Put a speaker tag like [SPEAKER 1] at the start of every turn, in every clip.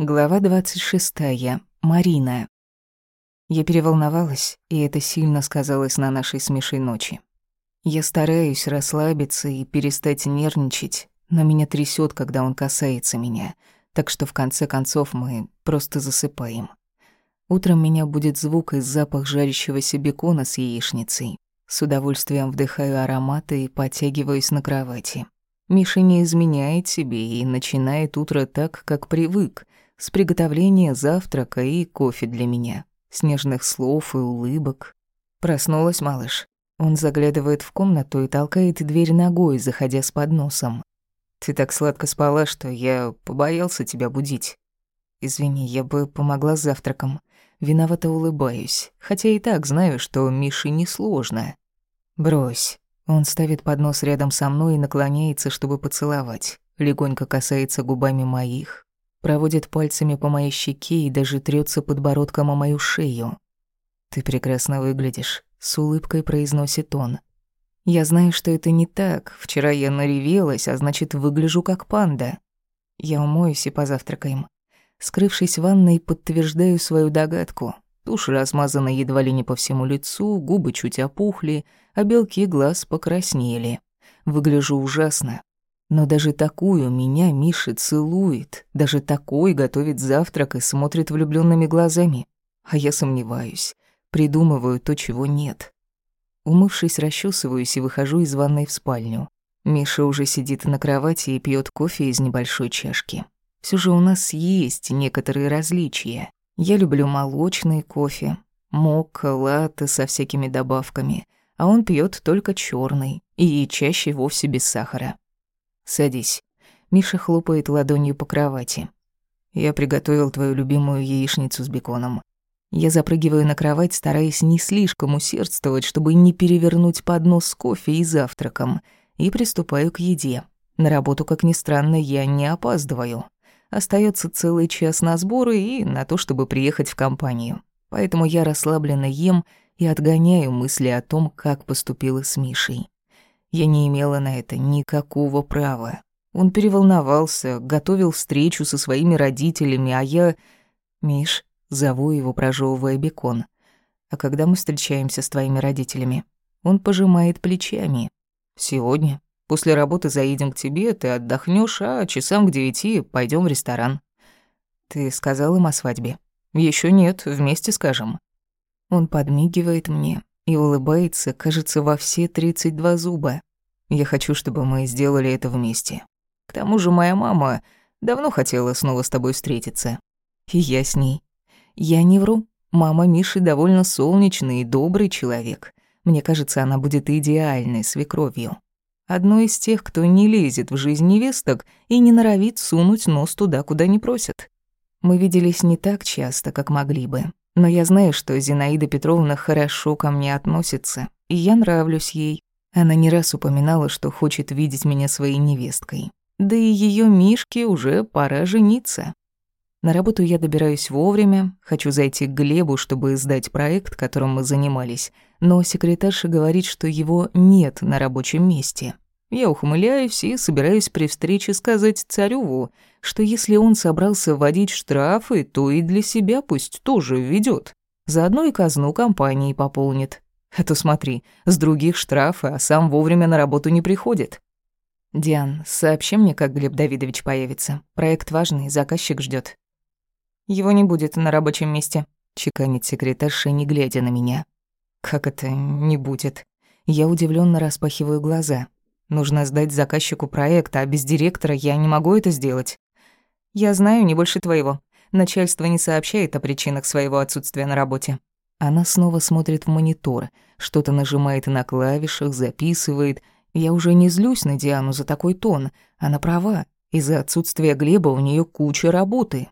[SPEAKER 1] Глава 26. Марина. Я переволновалась, и это сильно сказалось на нашей смешной ночи. Я стараюсь расслабиться и перестать нервничать, но меня трясет, когда он касается меня, так что в конце концов мы просто засыпаем. Утром меня будет звук и запах жарящегося бекона с яичницей. С удовольствием вдыхаю ароматы и подтягиваюсь на кровати. Миша не изменяет себе и начинает утро так, как привык — с приготовления завтрака и кофе для меня, снежных слов и улыбок. Проснулась малыш. Он заглядывает в комнату и толкает дверь ногой, заходя с подносом. «Ты так сладко спала, что я побоялся тебя будить. Извини, я бы помогла с завтраком. Виновато улыбаюсь, хотя и так знаю, что Мише несложно. Брось». Он ставит поднос рядом со мной и наклоняется, чтобы поцеловать. Легонько касается губами моих, проводит пальцами по моей щеке и даже трется подбородком о мою шею. «Ты прекрасно выглядишь», — с улыбкой произносит он. «Я знаю, что это не так. Вчера я наревелась, а значит, выгляжу как панда. Я умоюсь и позавтракаем». Скрывшись в ванной, подтверждаю свою догадку. Тушь размазана едва ли не по всему лицу, губы чуть опухли, а белки глаз покраснели. Выгляжу ужасно, но даже такую меня Миша целует, даже такой готовит завтрак и смотрит влюбленными глазами. А я сомневаюсь, придумываю то, чего нет. Умывшись, расчесываюсь и выхожу из ванной в спальню. Миша уже сидит на кровати и пьет кофе из небольшой чашки. Все же у нас есть некоторые различия. Я люблю молочный кофе, мокко, латте со всякими добавками, а он пьет только черный и чаще вовсе без сахара. «Садись». Миша хлопает ладонью по кровати. «Я приготовил твою любимую яичницу с беконом». Я запрыгиваю на кровать, стараясь не слишком усердствовать, чтобы не перевернуть поднос с кофе и завтраком, и приступаю к еде. На работу, как ни странно, я не опаздываю. Остается целый час на сборы и на то, чтобы приехать в компанию. Поэтому я расслабленно ем и отгоняю мысли о том, как поступила с Мишей. Я не имела на это никакого права. Он переволновался, готовил встречу со своими родителями, а я... Миш, зову его, прожевывая бекон. А когда мы встречаемся с твоими родителями? Он пожимает плечами. Сегодня. После работы заедем к тебе, ты отдохнешь, а часам к девяти пойдем в ресторан. Ты сказал им о свадьбе? Еще нет, вместе скажем. Он подмигивает мне, и улыбается, кажется, во все 32 зуба. Я хочу, чтобы мы сделали это вместе. К тому же моя мама давно хотела снова с тобой встретиться. И я с ней. Я не вру. Мама Миши довольно солнечный и добрый человек. Мне кажется, она будет идеальной свекровью. Одной из тех, кто не лезет в жизнь невесток и не норовит сунуть нос туда, куда не просят. Мы виделись не так часто, как могли бы, но я знаю, что Зинаида Петровна хорошо ко мне относится, и я нравлюсь ей. Она не раз упоминала, что хочет видеть меня своей невесткой. Да и ее Мишке уже пора жениться. На работу я добираюсь вовремя, хочу зайти к Глебу, чтобы сдать проект, которым мы занимались, но секретарша говорит, что его нет на рабочем месте. Я ухмыляюсь и собираюсь при встрече сказать Царёву, что если он собрался вводить штрафы, то и для себя пусть тоже введет. Заодно и казну компании пополнит. А то смотри, с других штрафы, а сам вовремя на работу не приходит. Диан, сообщи мне, как Глеб Давидович появится. Проект важный, заказчик ждет. Его не будет на рабочем месте, чеканит секретарша, не глядя на меня. Как это не будет? Я удивленно распахиваю глаза. Нужно сдать заказчику проект, а без директора я не могу это сделать. Я знаю не больше твоего. Начальство не сообщает о причинах своего отсутствия на работе. Она снова смотрит в монитор, что-то нажимает на клавишах, записывает. Я уже не злюсь на Диану за такой тон. Она права. Из-за отсутствия Глеба у нее куча работы.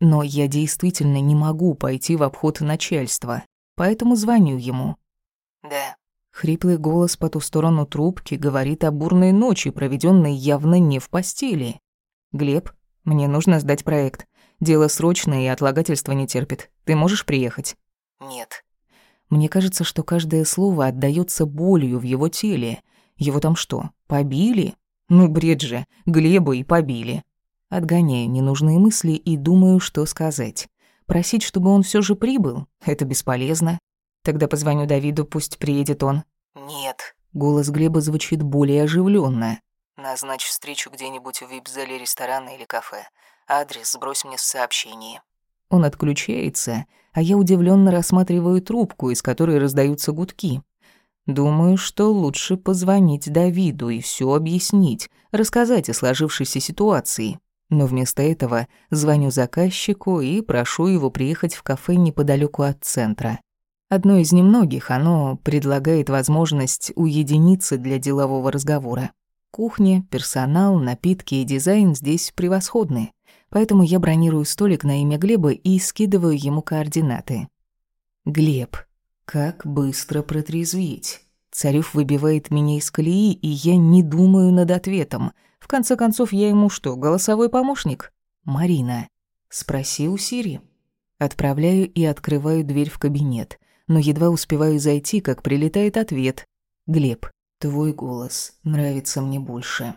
[SPEAKER 1] Но я действительно не могу пойти в обход начальства, поэтому звоню ему.
[SPEAKER 2] «Да,
[SPEAKER 1] Хриплый голос по ту сторону трубки говорит о бурной ночи, проведенной явно не в постели. «Глеб, мне нужно сдать проект. Дело срочное и отлагательство не терпит. Ты можешь приехать?»
[SPEAKER 2] «Нет».
[SPEAKER 1] Мне кажется, что каждое слово отдаётся болью в его теле. Его там что, побили? Ну, бред же, Глеба и побили. Отгоняю ненужные мысли и думаю, что сказать. Просить, чтобы он все же прибыл, это бесполезно. Тогда позвоню Давиду, пусть приедет он. Нет. Голос Глеба звучит более оживленно. Назначь встречу где-нибудь в вип-зале ресторана или кафе. Адрес сбрось мне в сообщении. Он отключается, а я удивленно рассматриваю трубку, из которой раздаются гудки. Думаю, что лучше позвонить Давиду и все объяснить, рассказать о сложившейся ситуации. Но вместо этого звоню заказчику и прошу его приехать в кафе неподалеку от центра. Одно из немногих, оно предлагает возможность уединиться для делового разговора. Кухня, персонал, напитки и дизайн здесь превосходны, поэтому я бронирую столик на имя Глеба и скидываю ему координаты. Глеб. Как быстро протрезветь? Царёв выбивает меня из колеи, и я не думаю над ответом. В конце концов, я ему что, голосовой помощник? Марина. Спроси у Сири. Отправляю и открываю дверь в кабинет, но едва успеваю зайти, как прилетает ответ. Глеб, твой голос нравится мне больше.